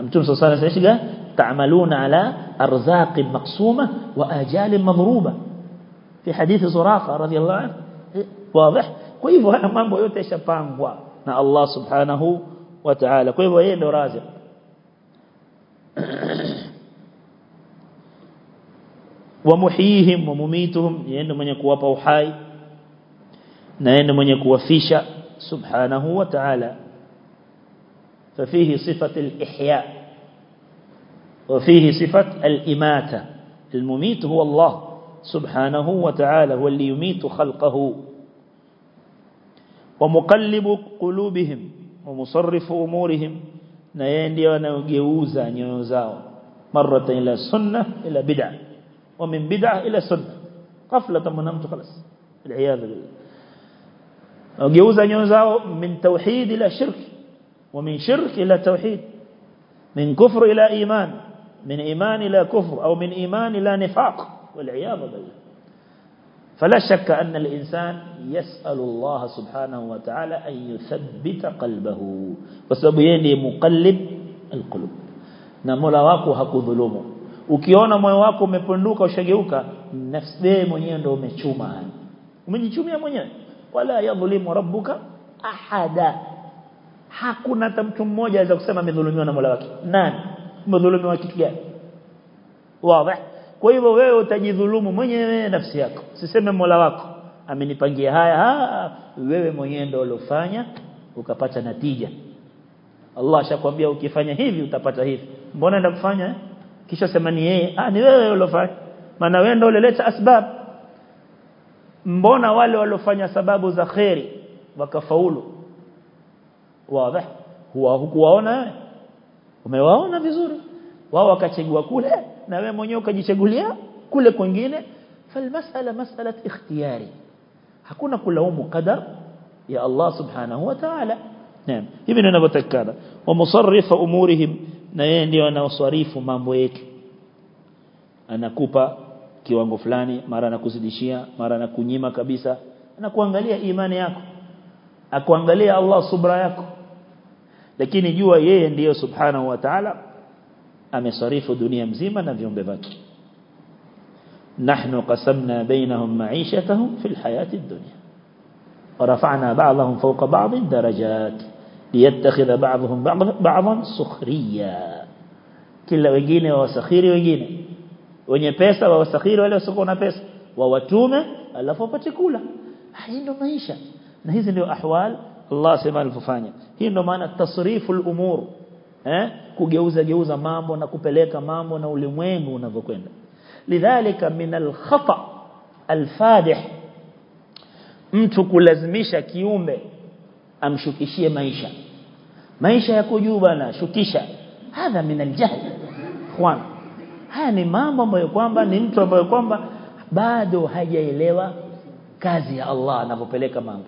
أنتم صلى الله عليه وسلم تعملون على أرزاق مقسومة وأجال مضروبة. في حديث زرافة رضي الله عنه واضح؟ كيفو همان بيوت الشبان هو [laughs] نا الله سبحانه وتعالى. كيفو هي اللي رازق؟ [clears throat] ومحيهم ومميتهم يين من يكوى بوحاي نين من يكوى فيشا سبحانه وتعالى. ففيه صفة الإحياء. وفيه صفة الإماتة. المميت هو الله سبحانه وتعالى هو اللي يميت خلقه. ومقلب قلوبهم ومصرف أمورهم. نيندي ونجوزا نيوزاو مرة إلى سنة إلى بدعة. ومن بدعة إلى سنة. قفلة منامت خلص العياذ بالله. وجوزا نيوزاو من توحيد إلى شرك. ومن شرك إلى توحيد. من كفر إلى إيمان. من إيمان إلى كفر أو من إيمان إلى نفاق والعياذ بالله. فلا شك أن الإنسان يسأل الله سبحانه وتعالى أن يثبت قلبه. وسبيني مقلب القلوب. نملا واقو هكو ظلومه. وكيونا موي واقو مبندوك وشجيوك نفس دي مهين دو مشومان ومن يشومي مهين ولا يظلم ربك أحدا. حقنا تمتم موجة إذا كسما من ظلميونا مولا نان. Umedhulumiwa kitu gani? Wazi. Kwa hivyo wewe utajidhulumu mwenyewe nafsi yako. Siseme Mola wako amenipangia haya ha, wewe mwenyewe ndio ulofanya ukapata natija. Allah ashakwambia ukifanya hivi utapata hivi. Mbona enda kufanya kisha sema ni yeye. Ah ni wewe ulofanya maana wewe ndio ulileta asbab. Mbona wale waliofanya sababu za khairi wakafaulu? Wazi. Huwa hukuwaona umewaona vizuri. Wao wakachagua kule na wewe mwenyewe ukajichagulia kule kwingine. Falmasala mas'alat ikhtiyari. Hakuna kulaumu qadar ya Allah subhanahu wa ta'ala. Naam. Hivi ndio ninavyotakana wa musarrifa umurihim na yeye ndio anaosarifu mambo yetu anakupa kiwango fulani mara anakuzidishia mara anakunyima kabisa. Anakuangalia imani yako. Akuangalia Allah subra yako lakini jua yeye ndiyo subhanahu wa ta'ala amesarifu dunia mzima na viumbe vyake نحن قسمنا بينهم معيشتهم في الحياة الدنيا ورفعنا بعضهم فوق بعض درجات ليتخذ بعضهم بعضا سخريا kila wengine wawasakhiri wengine wenye pesa wawasakhiri wale wasiokuwa na pesa wawatume alafu wapate kula hii ndio maisha na hizi ndio ahwal Allah sema alifanya hii ndo maana tasriful umur eh kugeuza geuza mambo na kupeleka mambo na ulimwengu unavyokwenda. Lidhalika min alkhata alfadih mtu kulazimisha kiumbe amshukishie maisha. Maisha yako juu bana shukisha. Hadha min aljahl ikhwan. Haya ni mambo ambayo kwamba ni mtu ambayo kwamba bado hajaelewa kazi ya Allah anapopeleka mambo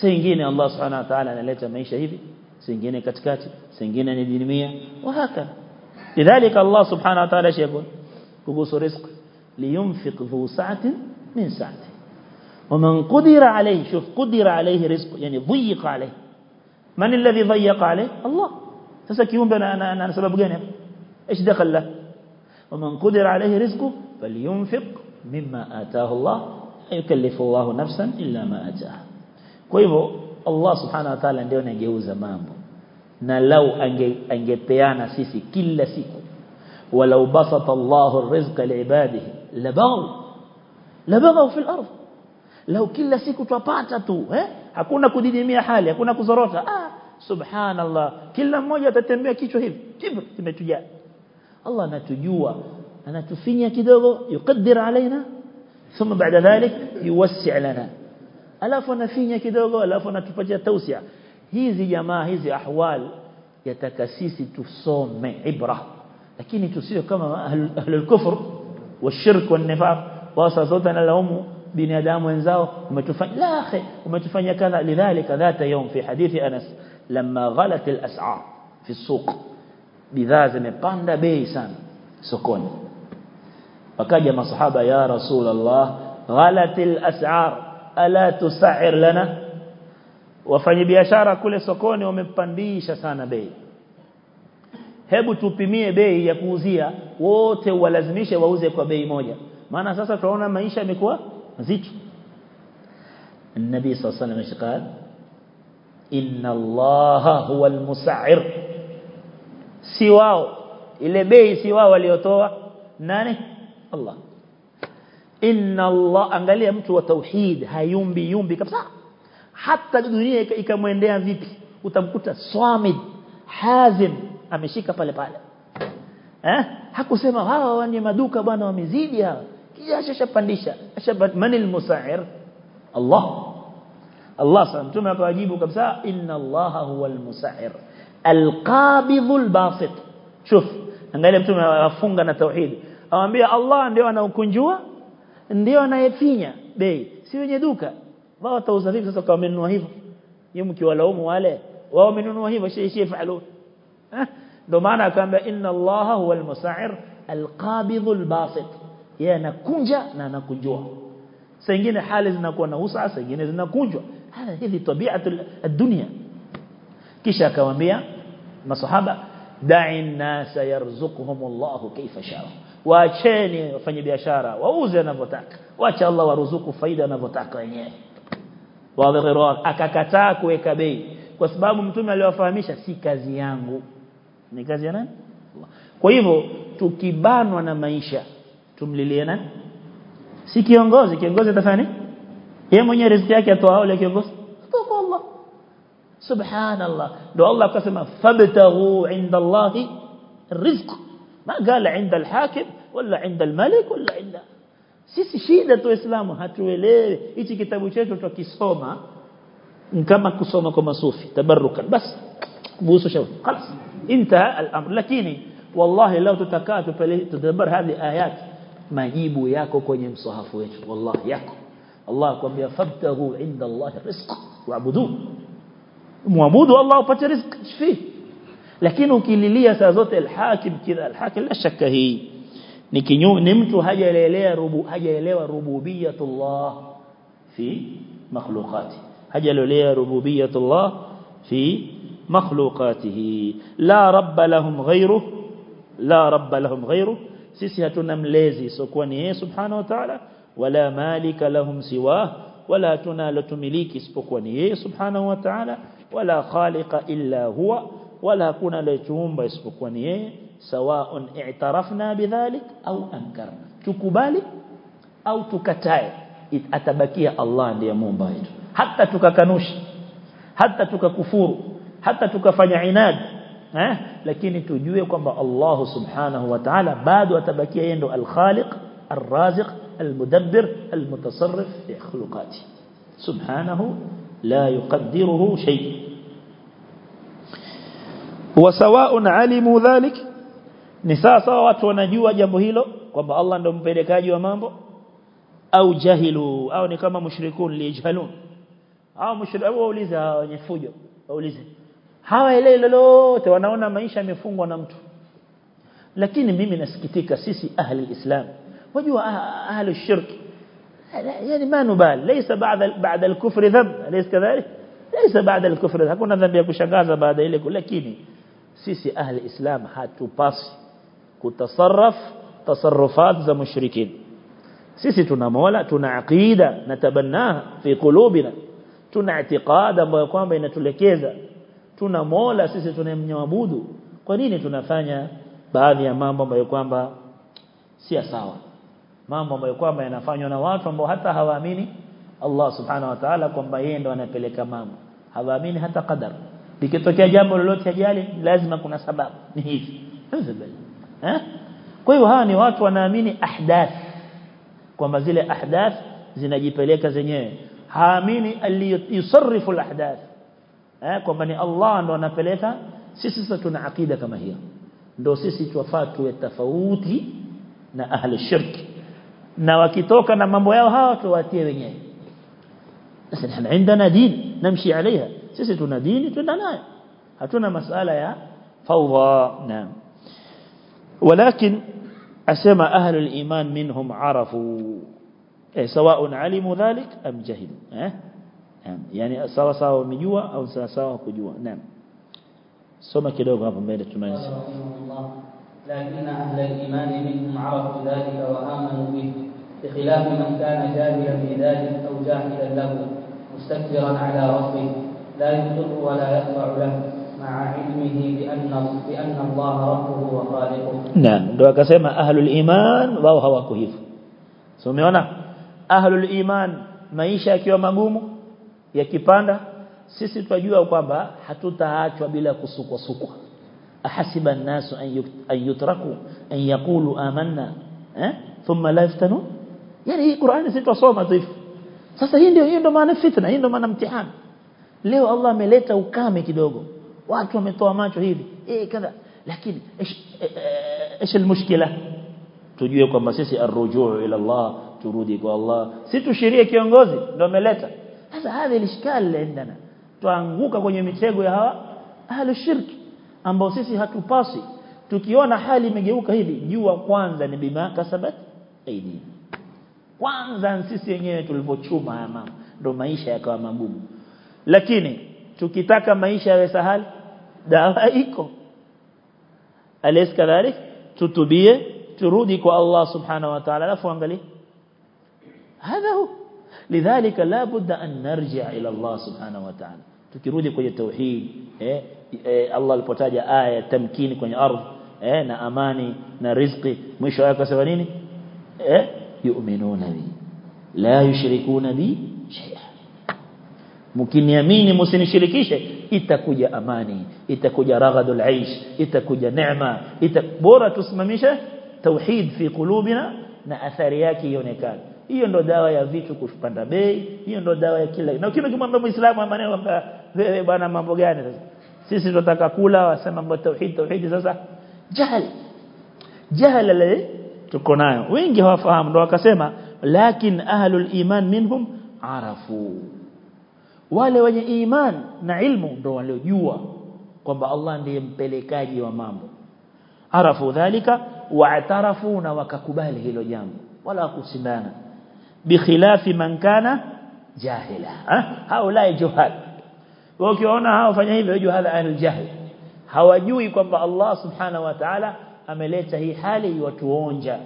سنجيني الله سبحانه وتعالى أنا نلتا من شهيد سنجين كتكات سنجين ندينمية وهكذا. لذلك الله سبحانه وتعالى يقول كبوس رزق لينفق ذو ساعة من ساعة ومن قدر عليه شوف قدر عليه رزق يعني ضيق عليه. من الذي ضيق عليه؟ الله. تسكيون بنا أنا, أنا سبب قينب إيش دخل له؟ ومن قدر عليه رزقه فلينفق مما آتاه الله لا يكلف الله نفسا إلا ما آتاه kwa hivyo Allah subhanahu wa ta'ala ndio anageuza mambo na lau angepeana sisi kila siku walau basata Allahu rizqa liibadihi labaghu labaghu fil ardh lau kila siku tupata tu eh hakuna kudidimia hali hakuna kuzorota ah subhanallah kila mmoja atatembea kichwa hivi kibr kimetujaa Allah anatujua anatufinya kidogo yuqaddir alaina thumma baada dhalik yuwassi' lana alafu anafinya kidogo alafu anatupatia tausia hizi jamaa hizi ahwal yataka sisi tusome ibra lakini tusiwe kama ahlul kufr wanifaq wasa zote analaumu binadamu wenzao umetufanya la akhi umetufanya kadha lidhalika dhata yawm fi hadithi Anas lamma ghalat al-as'ar fi as-suq bidhaa zimepanda bei sana sokoni wakaja masahaba ya rasulullah ghalat al-as'ar ala tusa'ir lana wafanyabiashara kule sokoni wamepandisha sana bei hebu tupimie bei ya kuuzia wote walazimishe wauze kwa bei moja maana sasa tunaona maisha yamekuwa mazito النبي صلى الله عليه وسلم قال إن الله هو المسعر سواو ile bei si wao waliotoa nani Allah inna Allah angalia mtu wa tauhid hayumbi yumbi kabisa hata dunia ikamwendea vipi utamkuta swamid hazim ameshika pale pale eh hakusema hawa ni maduka bwana wamezidi hawa kisha ashapandisha manil musair Allah Allah sana mtume akawajibu kabisa inna Allah huwa al-musair al-qabidh al-basit shuf angalia mtume afunga na tauhid awambia Allah ndio anaokunjua ndio anayefinya bei si wenye duka wao watauza vipi sasa kwa wamenunua hivyo yeye mkiwalaumu wale wao wamenunua hivyo shay shay faalu ndio maana akaambia inna Allah huwa al-musair al-qabidh al-basit yeye anakunja na anakunjua saa nyingine hali zinakuwa na usa saa nyingine zinakunjwa hivi tabia dunia kisha akamwambia masahaba da'i an-nas yarzuquhum Allah kayfa shaa waacheni wafanye biashara wauze anavyotaka. Wacha Allah waruzuku faida anavyotaka wenyewe. Wadhirar akakataa kuweka bei. Kwa sababu mtume aliwafahamisha si kazi yangu. Ni kazi ya nani? Kwa hivyo tukibanwa na maisha tumlilie nani? Si kiongozi. Kiongozi atafanya yeye mwenyewe riziki yake atoa au kiongozi? Atoa Allah. Subhanallah. Ndio Allah akasema fabtaghu inda Allah rizq ma قال inda al-hakim wala inda al-malik wala inda sisi shida tu islamu hatuelewi hichi kitabu chetu tukisoma kama kusoma kwa masufi tabarrukan bas busu shauri خلاص انتهى الامر lakini wallahi lao tutakaa tutabar hizi ayat majibu yako kwenye msahafu wetu wallahi yako Allah akwambia fabtahu inda Allah rizq waabudu muabudu Allah upate riziki lakini ukililia saa zote alhakim kidha alhakim la shaka hii نكينيو نمتو حاجة ليلية ربو حاجة ليلية ربوبية الله في مخلوقاته حاجة ليلية ربوبية الله في مخلوقاته لا رب لهم غيره لا رب لهم غيره سيسية نملازي سكواني سبحانه وتعالى ولا مالك لهم سواه ولا تنال تمليك سبحانه سبحانه وتعالى ولا خالق إلا هو ولا كنا لتهم سبحانه سواء اعترفنا بذلك أو أنكرنا. تكبالي أو تكتاي أتبكي الله عندي بايت. حتى تككنوش حتى تككفور حتى تكفن عناد لكن تجويك الله سبحانه وتعالى بعد أتبكي عنده الخالق الرازق المدبر المتصرف في خلقاته سبحانه لا يقدره شيء وسواء علموا ذلك ni sawa watu wanajua jambo hilo kwamba Allah ndo mpelekaji wa mambo au jahilu au ni kama mushrikun lijhalun au mushriku wauliza wenye fujo waulize hawaelewi lolote wanaona maisha yamefungwa na mtu lakini mimi nasikitika sisi ahli islam wajua ahli shirk yani ma nubal laysa ba'da ba'da al-kufr dhanb laysa kadhalik laysa ba'da al-kufr hakuna dhambi ya kushangaza baada ile lakini sisi ahli islam hatupasi kutasarraf tasarrufat za mushrikin sisi tuna mola tuna aqida na tabannaha fi qulubina tuna i'tiqad ambayo kwamba inatulekeza tuna mola sisi tunamnyabudu kwa nini tunafanya baadhi ya mambo ambayo kwamba si sawa mambo ambayo kwamba yanafanywa na watu ambao hata hawaamini Allah subhanahu wa ta'ala kwamba yeye ndo anapeleka mambo hawaamini hata qadar likitokea jambo lolote ajali lazima kuna sababu ni hivi eh kwa hiyo hawa ni watu wanaamini ahdath kwamba zile ahdath zinajipeleka zenyewe haamini aliyusarrifu alahdath eh kwamba ni Allah ndo anapeleka sisi sasa tuna akida kama hiyo ndo sisi tuwafaa tuwe tofauti na ahli shirki na wakitoka na mambo yao hawa tuwatie wenyewe sasa إحنا عندنا دين نمشي عليها sisi tuna dini tuna nayo hatuna masala ya fawdha naam ولكن أسمى أهل الإيمان منهم عرفوا. سواء علموا ذلك أم جهلوا. أه؟ يعني سواء سواء مجوا أو سواء سواء كجوا نعم. سوما kidogo hapo mbele tumalize لكن أهل الإيمان منهم عرفوا ذلك وآمنوا به بخلاف من كان جاهلا بذلك أو جاهلا له مستكبرا على ربه لا يضر ولا ينفع له. Allah rabbuhu wa khaliquhu naam. Ndio akasema ahlul iman wao hawako hivyo. So umeona? Ahlul iman maisha yakiwa magumu yakipanda sisi tunajua kwamba hatutaachwa bila kusukwa sukwa ahasiba an-nasu an yutraku an yaqulu amanna eh? Thumma la yaftanu. Yaani hii Qur'ani sisi tusoma tu hivi. sasa hii ndio hii ndio maana fitna hii ndio maana mtihani. Leo Allah ameleta ukame kidogo watu wametoa macho hivi eh kadha lakini ايش المشكله tujue kwamba sisi arrujuu ila Allah turudi kwa Allah si tushirie kiongozi ndio ameleta sasa hadhi lishkal indana tuanguka kwenye mitego ya hawa ahli shirki ambao sisi hatupasi tukiona hali imegeuka hivi jua kwanza ni bima kasabat aidi kwanza sisi wenyewe tulivyochuma haya mambo ndio maisha yakawa magumu lakini tukitaka maisha yawe sahali dawa iko alis kadhalik tutubie turudi kwa Allah subhanahu wa ta'ala alafu angalie هذا هو لذلك لا بد أن نرجع إلى الله سبحانه وتعالى tukirudi kwenye tauhid eh, eh Allah alipotaja aya tamkini kwenye ardhi eh na amani na riziki mwisho wake akasema nini eh yu'minuna bi la yushrikuna bi shay'a mkiniamini msinishirikishe itakuja amani itakuja raghadul aish itakuja neema ita bora tusimamishe tauhid fi qulubina na athari yake ionekane hiyo ndo dawa ya vitu kupanda bei hiyo ndo dawa ya kila na kile kimwambia muislamu maneno kwamba wewe bwana mambo gani sasa sisi tunataka kula wasema mambo tauhid tauhid sasa jahal jahal le tuko nayo wengi hawafahamu ndo wakasema lakin ahlul iman minhum arafu wale wenye iman na ilmu ndo waliojua kwamba Allah ndiye mpelekaji wa mambo arafu dhalika waatarafu na wakakubali hilo jambo wala kusindana bikhilafi man kana jahila haula juhal ukiona hao fanya hivyo juhala ahlul jahl hawajui kwamba Allah subhanahu wa ta'ala ameleta hii hali watuonja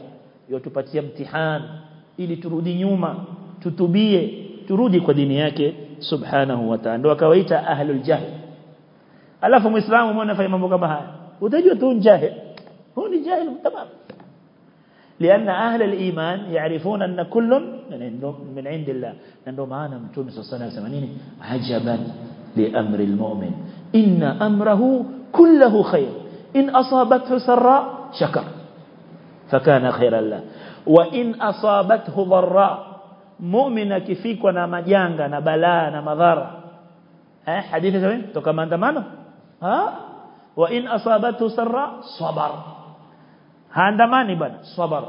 yotupatia mtihani ili turudi nyuma tutubie turudi kwa dini yake subhanahu wa ta'ala. Ndio akawaita ahlul jahl. Alafu muislamu muone fanya mambo kama haya. Utajua tu jahil هو جاهل تمام لأن أهل الإيمان يعرفون أن كل من عند الله لأنه معنا متوم صلى الله عليه عجبا لأمر المؤمن إن أمره كله خير إن أصابته سراء شكر فكان خيرا له وإن أصابته ضراء مؤمن كفيك ونمجانغ نبلاء نمضار ها حديث سوين تو كمان تماما ها وإن أصابته سراء صبر haandamani bwana sabar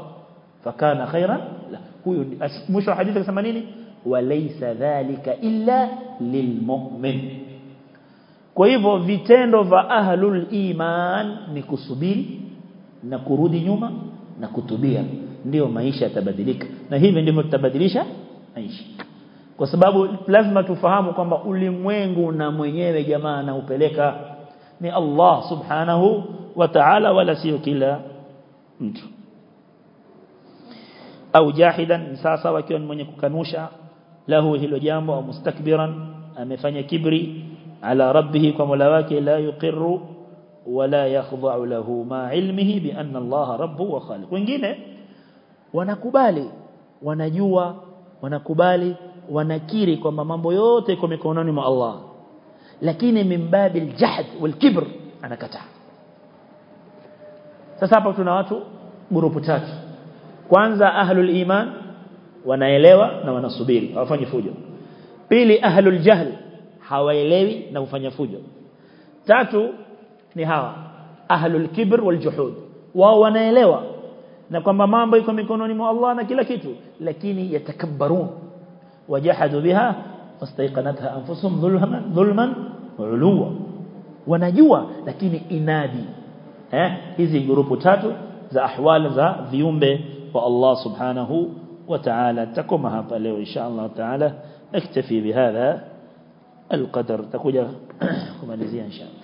fakana khairan la huyo mwisho wa hadithi akasema nini walaysa dhalika illa lilmu'min kwa hivyo vitendo vya ahlul iman ni kusubiri na kurudi nyuma na kutubia ndio maisha yatabadilika na hivi ndivyo tutabadilisha maisha kwa sababu lazima tufahamu kwamba ulimwengu na mwenyewe jamaa anaupeleka ni Allah subhanahu wa ta'ala wala sio kila mtu au jahidan sasa wakiwa mwenye kukanusha lahu hilo jambo au mustakbiran amefanya kibri ala rabbih kwa mola wake la yuqirru wala yakhdha'u lahu ma ilmihi bi anna Allah rabbu wa khaliq wengine wanakubali wanajua wanakubali wanakiri kwamba mambo yote iko mikononi mwa Allah. Lakini mimbabi jahd walkibr anakataa. Sasa hapo tuna watu grupu tatu. Kwanza ahlul iman wanaelewa na wanasubiri hawafanyi fujo. Pili ahlul jahl hawaelewi na kufanya fujo. Tatu ni hawa ahlul kibr waljuhud wao wanaelewa na kwamba mambo iko mikononi mwa Allah na kila kitu lakini yatakabbarun wajahadu biha wastaiqanatha anfusuhum dhulman dhulman wa uluwa wanajua lakini inadi eh hizi grupu tatu za ahwal za viumbe wa Allah subhanahu wa ta'ala takoma hapa leo insha Allah ta'ala naktafi bihadha القدر تكوجا kumalizia insha Allah